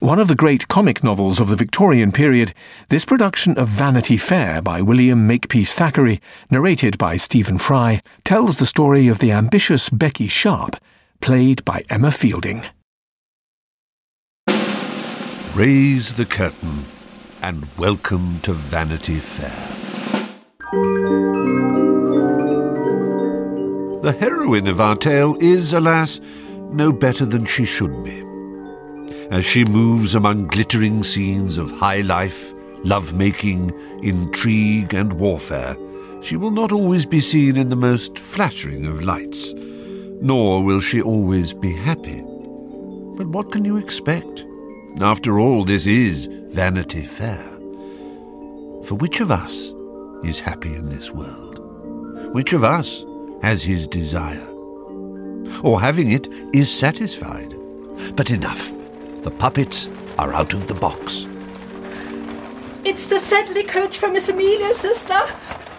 One of the great comic novels of the Victorian period, this production of Vanity Fair by William Makepeace Thackeray, narrated by Stephen Fry, tells the story of the ambitious Becky Sharp, played by Emma Fielding. Raise the curtain and welcome to Vanity Fair. The heroine of our tale is, alas, no better than she should be as she moves among glittering scenes of high life, love-making, intrigue, and warfare, she will not always be seen in the most flattering of lights, nor will she always be happy. But what can you expect? After all, this is Vanity Fair. For which of us is happy in this world? Which of us has his desire? Or having it, is satisfied? But enough. The puppets are out of the box. It's the Sedley coach for Miss Amelia, sister.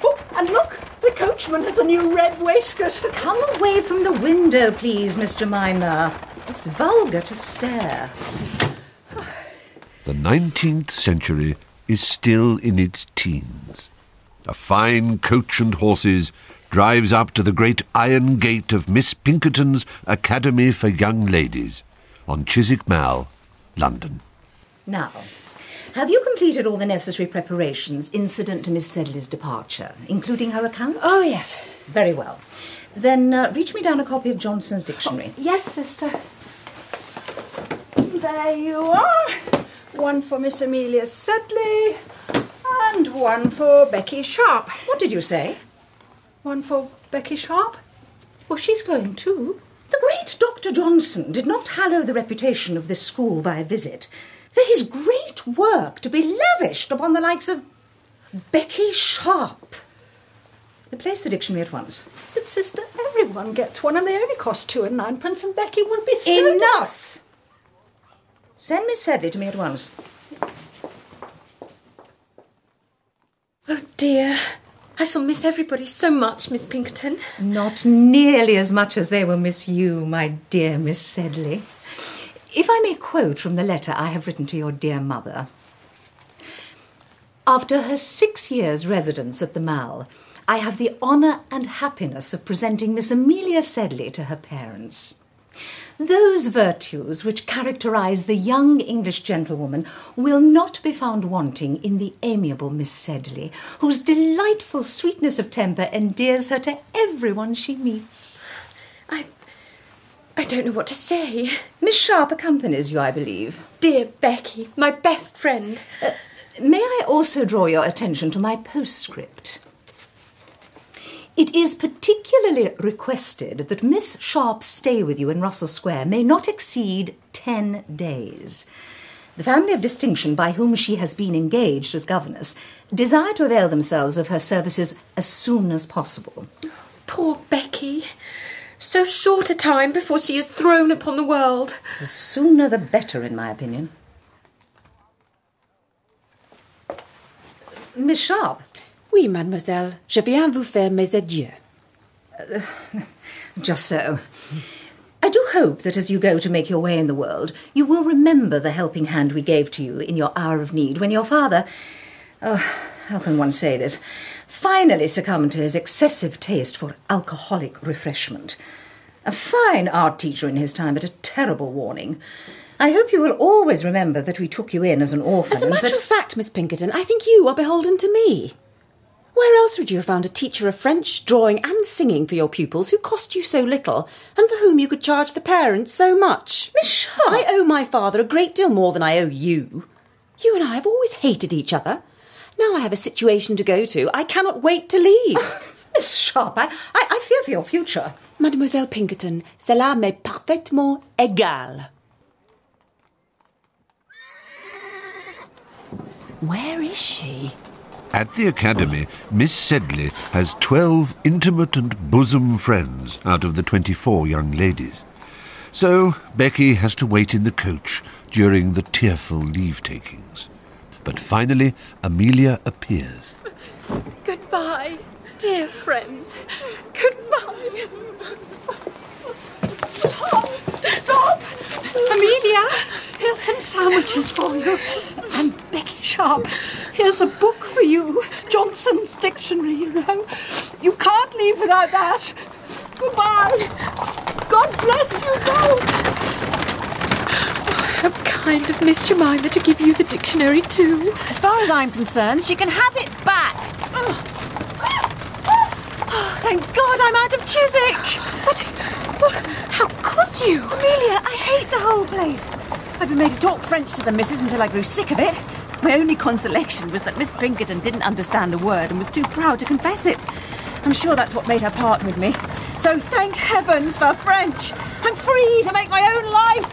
Oh, and look, the coachman has a new red waistcoat. Come away from the window, please, Miss Jemima. It's vulgar to stare. The 19th century is still in its teens. A fine coach and horses drives up to the great iron gate of Miss Pinkerton's Academy for Young Ladies on Chiswick Mall London. Now, have you completed all the necessary preparations incident to Miss Sedley's departure, including her account? Oh, yes. Very well. Then uh, reach me down a copy of Johnson's dictionary. Oh, yes, sister. There you are. One for Miss Amelia Sedley and one for Becky Sharp. What did you say? One for Becky Sharp? Well, she's going too. Dr. Johnson did not hallow the reputation of this school by a visit for his great work to be lavished upon the likes of Becky Sharp. Replace the dictionary at once. But, sister, everyone gets one, and they only cost two and ninepence, and Becky will be so. Enough! Send Miss Sedley to me at once. Oh, dear. I shall miss everybody so much, Miss Pinkerton. Not nearly as much as they will miss you, my dear Miss Sedley. If I may quote from the letter I have written to your dear mother. After her six years' residence at the Mall, I have the honour and happiness of presenting Miss Amelia Sedley to her parents. Those virtues which characterize the young English gentlewoman will not be found wanting in the amiable Miss Sedley, whose delightful sweetness of temper endears her to everyone she meets. I. I don't know what to say. Miss Sharp accompanies you, I believe. Dear Becky, my best friend. Uh, may I also draw your attention to my postscript? It is particularly requested that Miss Sharp's stay with you in Russell Square may not exceed ten days. The family of distinction by whom she has been engaged as governess desire to avail themselves of her services as soon as possible. Poor Becky. So short a time before she is thrown upon the world. The sooner the better, in my opinion. Miss Sharp, Oui, mademoiselle, je viens vous faire mes adieux. Uh, just so. I do hope that as you go to make your way in the world, you will remember the helping hand we gave to you in your hour of need when your father. Oh, how can one say this? Finally succumbed to his excessive taste for alcoholic refreshment. A fine art teacher in his time, but a terrible warning. I hope you will always remember that we took you in as an orphan. As a matter that... of fact, Miss Pinkerton, I think you are beholden to me. Where else would you have found a teacher of French, drawing, and singing for your pupils who cost you so little, and for whom you could charge the parents so much? Miss Sharp! I owe my father a great deal more than I owe you. You and I have always hated each other. Now I have a situation to go to. I cannot wait to leave. Oh, Miss Sharp, I, I, I fear for your future. Mademoiselle Pinkerton, cela m'est parfaitement égal. Where is she? At the Academy, Miss Sedley has 12 intimate and bosom friends out of the 24 young ladies. So Becky has to wait in the coach during the tearful leave takings. But finally, Amelia appears. Goodbye, dear friends. Goodbye. Stop! Stop! Amelia, here's some sandwiches for you. And Becky Sharp, here's a book for you. Johnson's Dictionary, you know. You can't leave without that. Goodbye. God bless you both. Oh, how kind of Miss Jemima to give you the dictionary too. As far as I'm concerned, she can have it back. Oh, thank God I'm out of Chiswick. But how could you? Amelia, I hate the whole place. I've been made to talk French to the missus until I grew sick of it. My only consolation was that Miss Pinkerton didn't understand a word and was too proud to confess it. I'm sure that's what made her part with me. So thank heavens for French. I'm free to make my own life.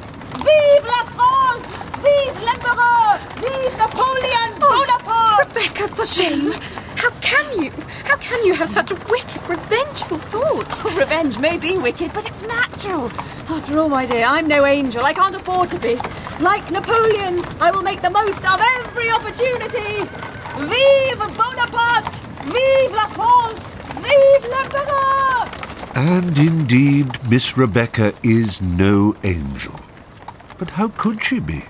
Vive la France! Vive l'Empereur! Vive Napoleon oh, Bonaparte! Rebecca, for shame! How can you? How can you have such wicked, revengeful thoughts? Well, revenge may be wicked, but it's natural. After all, my dear, I'm no angel. I can't afford to be. Like Napoleon, I will make the most of every opportunity. Vive Bonaparte! Vive la France! Vive l'Empereur! And indeed, Miss Rebecca is no angel. But how could she be?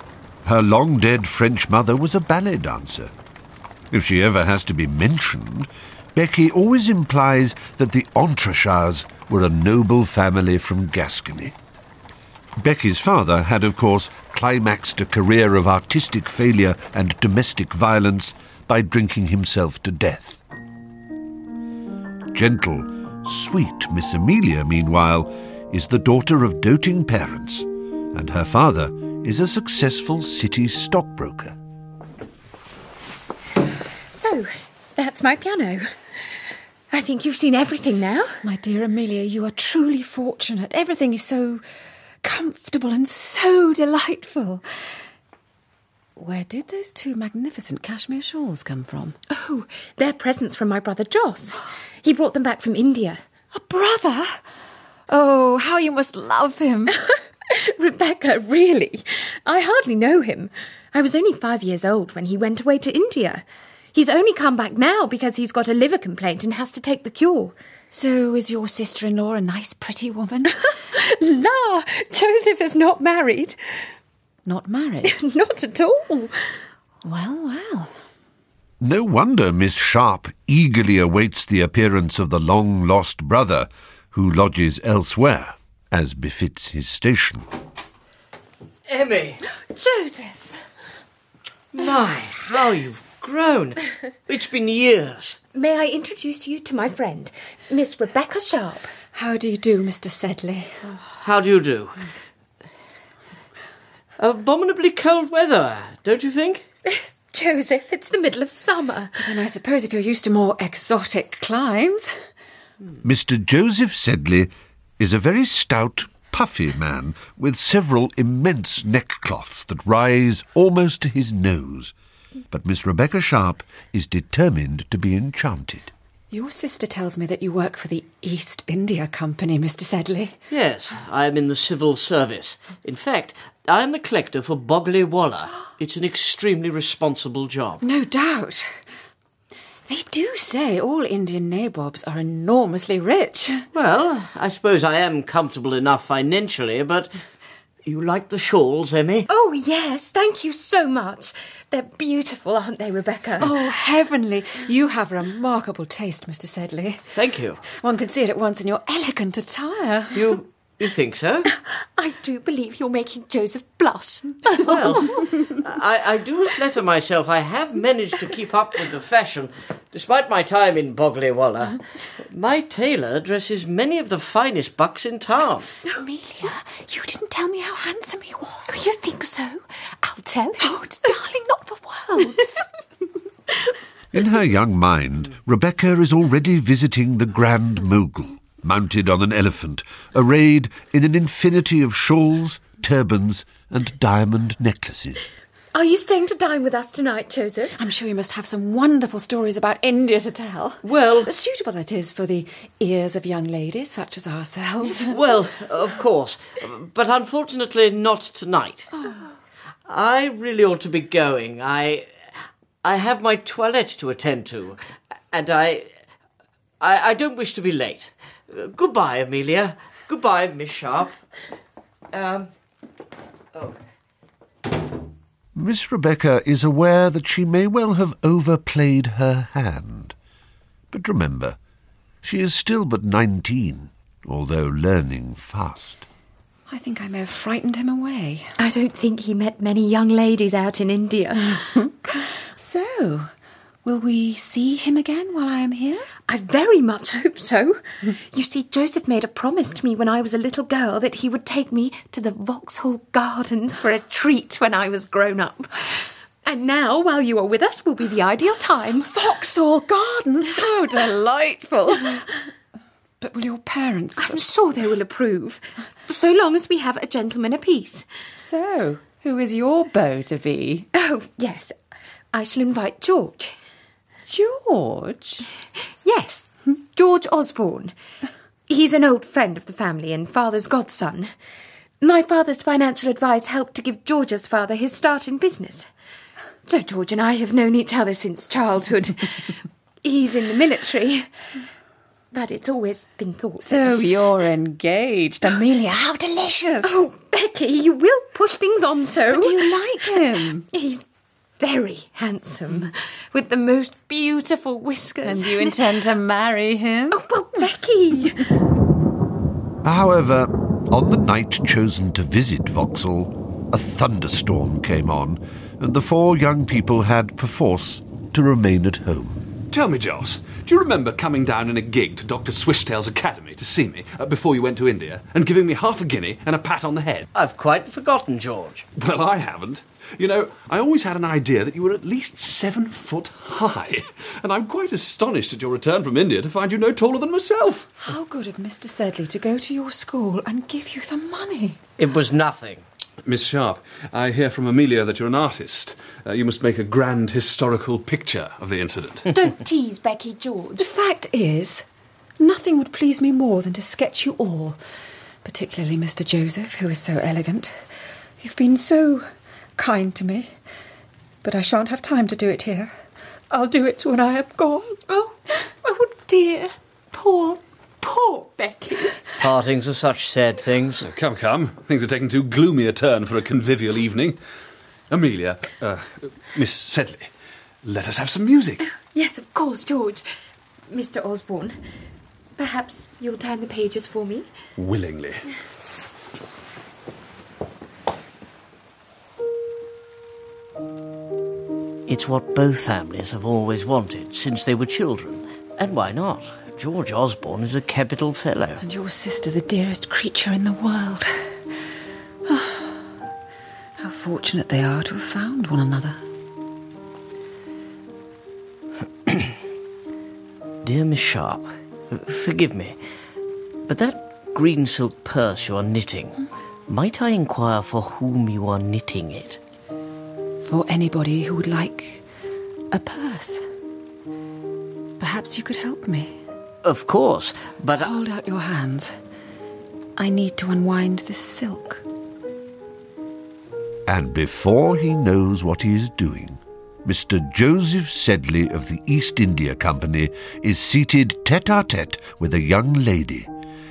Her long dead French mother was a ballet dancer. If she ever has to be mentioned, Becky always implies that the Entrechats were a noble family from Gascony. Becky's father had, of course, climaxed a career of artistic failure and domestic violence by drinking himself to death. Gentle, sweet Miss Amelia, meanwhile, is the daughter of doting parents, and her father is a successful city stockbroker. So, that's my piano. I think you've seen everything now. My dear Amelia, you are truly fortunate. Everything is so comfortable and so delightful. Where did those two magnificent cashmere shawls come from? Oh, they're presents from my brother Jos. He brought them back from India. A brother? Oh, how you must love him. Rebecca, really? I hardly know him. I was only five years old when he went away to India. He's only come back now because he's got a liver complaint and has to take the cure. so is your sister in law a nice, pretty woman? La, Joseph is not married. Not married? Not at all. well, well. No wonder Miss Sharp eagerly awaits the appearance of the long lost brother who lodges elsewhere, as befits his station. Emmy, Joseph. my, how you've grown. It's been years. May I introduce you to my friend, Miss Rebecca Sharp? How do you do, Mr. Sedley? How do you do? Abominably cold weather, don't you think? Joseph, it's the middle of summer. Then I suppose if you're used to more exotic climes. Hmm. Mr. Joseph Sedley is a very stout, puffy man with several immense neckcloths that rise almost to his nose. But Miss Rebecca Sharp is determined to be enchanted. Your sister tells me that you work for the East India Company, Mr. Sedley. Yes, I am in the civil service. In fact, I am the collector for Boggley Wollah. It's an extremely responsible job. No doubt. They do say all Indian nabobs are enormously rich. Well, I suppose I am comfortable enough financially, but you like the shawls, Emmy? Oh, yes, thank you so much. They're beautiful, aren't they, Rebecca? Oh, heavenly. You have remarkable taste, Mr. Sedley. Thank you. One can see it at once in your elegant attire. You you think so? I do believe you're making Joseph blush. Well, I, I do flatter myself I have managed to keep up with the fashion, despite my time in Boggley Wollah. My tailor dresses many of the finest bucks in town. Amelia, you didn't tell me how handsome he was. you think so? I'll tell you. Oh, darling, not for worlds. In her young mind, Rebecca is already visiting the Grand Mogul, mounted on an elephant, arrayed in an infinity of shawls, turbans, and diamond necklaces. Are you staying to dine with us tonight, Joseph? I'm sure you must have some wonderful stories about India to tell. Well, Suitable, that is, for the ears of young ladies such as ourselves. well, of course, but unfortunately not tonight. Oh. I really ought to be going. I I have my toilette to attend to, and I I, I don't wish to be late. Goodbye, Amelia. Goodbye, Miss Sharp. Um. Oh. Miss Rebecca is aware that she may well have overplayed her hand. But remember, she is still but nineteen, although learning fast. I think I may have frightened him away. I don't think he met many young ladies out in India. So, will we see him again while I am here? I very much hope so. You see, Joseph made a promise to me when I was a little girl that he would take me to the Vauxhall Gardens for a treat when I was grown up. And now, while you are with us, will be the ideal time. Vauxhall Gardens, how delightful! but will your parents? I'm sure they will approve, so long as we have a gentleman apiece. So, who is your beau to be? Oh, yes, I shall invite George. George? Yes, George Osborne. He's an old friend of the family and father's godson. My father's financial advice helped to give George's father his start in business. So George and I have known each other since childhood. He's in the military. But it's always been thought. So you're engaged. Amelia, how delicious! Oh, Becky, you will push things on so. Do you like him? He's very handsome, with the most beautiful whiskers. And you intend to marry him? Oh, well, Becky! However, on the night chosen to visit Vauxhall, a thunderstorm came on, and the four young people had perforce to remain at home. Tell me, Jos, do you remember coming down in a gig to Dr. Swishtail's academy to see me uh, before you went to India and giving me half a guinea and a pat on the head? I've quite forgotten, George. Well, I haven't. You know, I always had an idea that you were at least seven foot high, and I'm quite astonished at your return from India to find you no taller than myself. How good of Mr. Sedley to go to your school and give you the money. It was nothing. Miss Sharp, I hear from Amelia that you're an artist. Uh, you must make a grand historical picture of the incident. Don't tease Becky, George. The fact is, nothing would please me more than to sketch you all, particularly Mr. Joseph, who is so elegant. You've been so kind to me, but I shan't have time to do it here. I'll do it when I am gone. Oh, oh dear. Poor, poor Becky. Partings are such sad things. come, come. Things are taking too gloomy a turn for a convivial evening. Amelia, uh, Miss Sedley, let us have some music. Yes, of course, George. Mr. Osborne, perhaps you'll turn the pages for me? Willingly. It's what both families have always wanted since they were children. And why not? George Osborne is a capital fellow. And your sister the dearest creature in the world. Ah, how fortunate they are to have found one another. Dear Miss Sharp, forgive me, but that green silk purse you are knitting, hmm? might I inquire for whom you are knitting it? For anybody who would like a purse. Perhaps you could help me. Of course, but I- Hold out your hands. I need to unwind this silk. And before he knows what he is doing, Mr. Joseph Sedley of the East India Company is seated tete a tete with a young lady,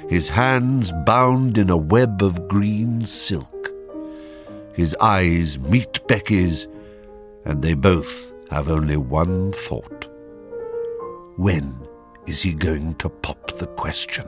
his hands bound in a web of green silk. His eyes meet Becky's, and they both have only one thought. When is he going to pop the question?